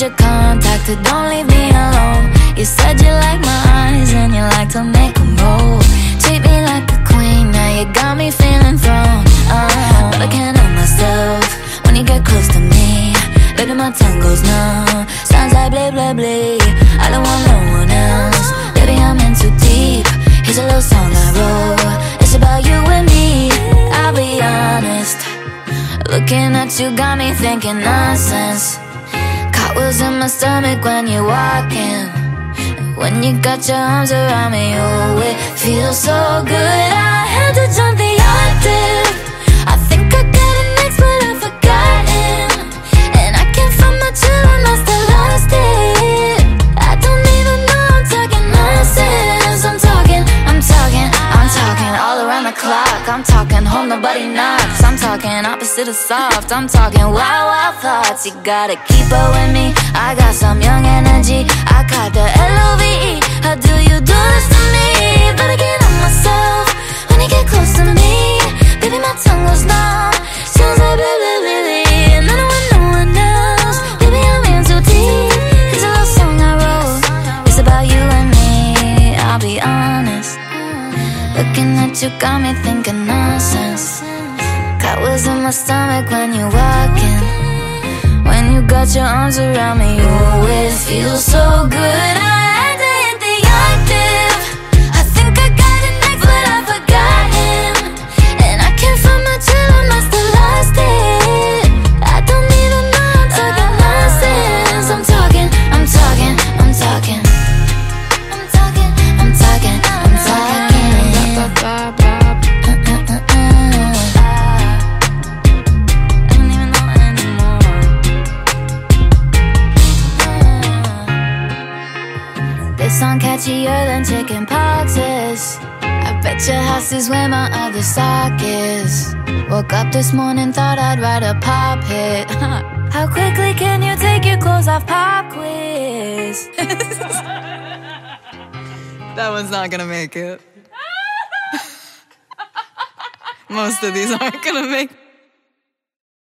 need your contact, but don't leave me alone. You said you like my eyes and you like to make them roll. Treat me like a queen, now you got me feeling thrown. Uh, but I can't help myself when you get close to me. Baby, my tongue goes numb. Sounds like blah blah blah. I don't want no one else. Baby, I'm in too deep. Here's a little song I wrote. It's about you and me. I'll be honest. Looking at you got me thinking nonsense. Caught in my stomach when you're walking. When you got your arms around me, oh, it feels so good. I had to jump the octave. I think I got an ex, but I've forgotten. And I can't find my chill, I must have lost it. I don't even know I'm talking nonsense. I'm talking, I'm talking, I'm talking all around the clock. I'm talking home, nobody knocks. I'm talking opposite of soft. I'm talking wild, wild thoughts. You gotta keep up with me. I got some young energy. I caught the L O V E. How do you do this to me? But get on myself when you get close to me. Baby, my tongue goes numb. Sounds like blah blah blah. And I don't want no one else. Baby, I'm in. Here's a song I wrote. It's about you and me. I'll be honest. Looking at you got me thinking nonsense. Got wheels in my stomach when you're walking. When you got your arms around me, oh, it feels so good. This catchier than chicken poxes. I bet your house is where my other sock is. Woke up this morning, thought I'd write a pop hit. How quickly can you take your clothes off? Pop quiz. That one's not gonna make it. Most of these aren't gonna make